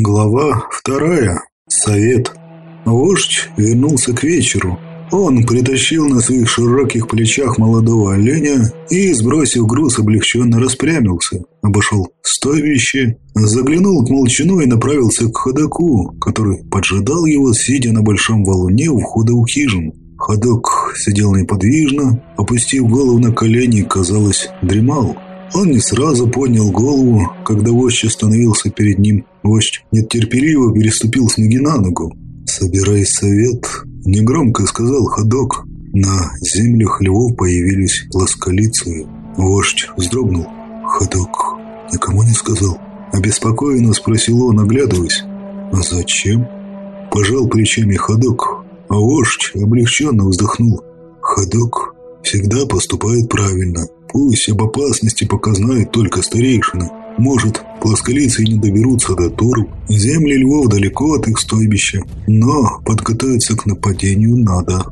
Глава вторая. Совет. Вождь вернулся к вечеру. Он притащил на своих широких плечах молодого оленя и, сбросив груз, облегченно распрямился. Обошел стойбище, заглянул к молчану и направился к ходоку, который поджидал его, сидя на большом валуне у входа в хижину. Ходок сидел неподвижно, опустив голову на колени, казалось, дремал. Он не сразу поднял голову, когда вождь остановился перед ним. Вождь нетерпеливо переступил с ноги на ногу. «Собирай совет», — негромко сказал ходок. На землях львов появились ласкалицы. Вождь вздрогнул. «Ходок никому не сказал?» Обеспокоенно спросил он, оглядываясь. «А зачем?» Пожал плечами ходок, а вождь облегченно вздохнул. «Ходок всегда поступает правильно. Пусть об опасности пока знают только старейшины. Может, плосколицы не доберутся до Туров. Земли львов далеко от их стойбища, но подготовиться к нападению надо.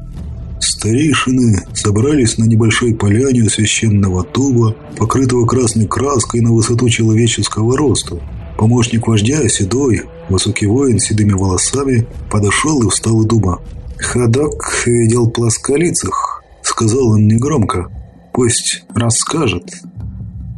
Старейшины собрались на небольшой поляне у священного туба, покрытого красной краской на высоту человеческого роста. Помощник вождя, седой, высокий воин с седыми волосами, подошел и встал у дуба. «Ходок видел плосколицах», — сказал он негромко. Пусть расскажет.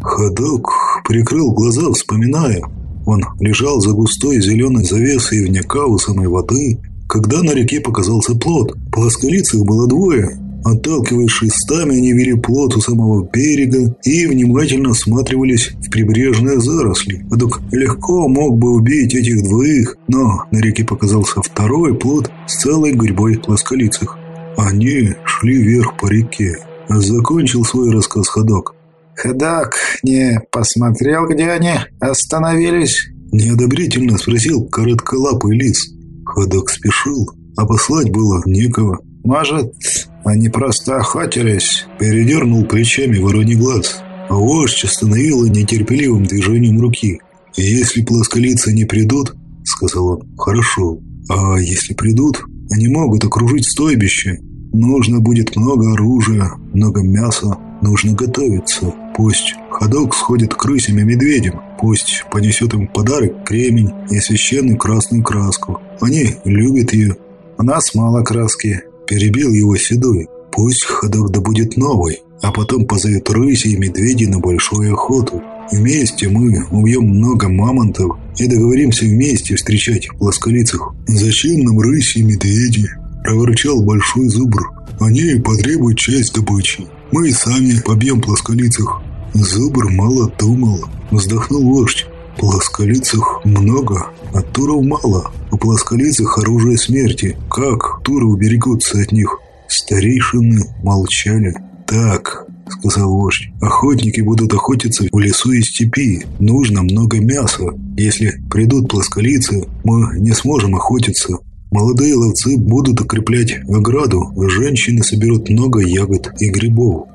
Ходок прикрыл глаза, вспоминая. Он лежал за густой зеленой завесой ивняка у самой воды, когда на реке показался плот. Плосколицых было двое. Отталкиваясь шестами, они вели плот у самого берега и внимательно осматривались в прибрежные заросли. Ходок легко мог бы убить этих двоих, но на реке показался второй плот с целой гурьбой плосколицых. Они шли вверх по реке. Закончил свой рассказ ходок. «Ходок не посмотрел, где они остановились?» Неодобрительно спросил коротколапый лис. Ходок спешил, а послать было некого. «Может, они просто охотились?» Передернул плечами вороний глаз. Вождь остановила нетерпеливым движением руки. «Если плосколицы не придут, — сказал он, — хорошо. А если придут, они могут окружить стойбище Нужно будет много оружия, много мяса. Нужно готовиться. Пусть ходок сходит к крысям и медведям. Пусть понесет им подарок кремень и священную красную краску. Они любят ее. У нас мало краски. Перебил его седой. Пусть ходок добудет новый, а потом позовет рыси и медведей на большую охоту. Вместе мы убьем много мамонтов и договоримся вместе встречать в ласкалицах. Зачем нам рыси и медведи? Проворчал большой зубр. «Они потребуют часть добычи. Мы и сами побьем плосколицах». Зубр мало думал. Вздохнул вождь. Плосколицах много, а туров мало. У плосколицах оружие смерти. Как туры уберегутся от них? Старейшины молчали. «Так», — сказал вождь, — «охотники будут охотиться в лесу и степи. Нужно много мяса. Если придут плосколицы, мы не сможем охотиться. Молодые ловцы будут укреплять ограду, женщины соберут много ягод и грибов.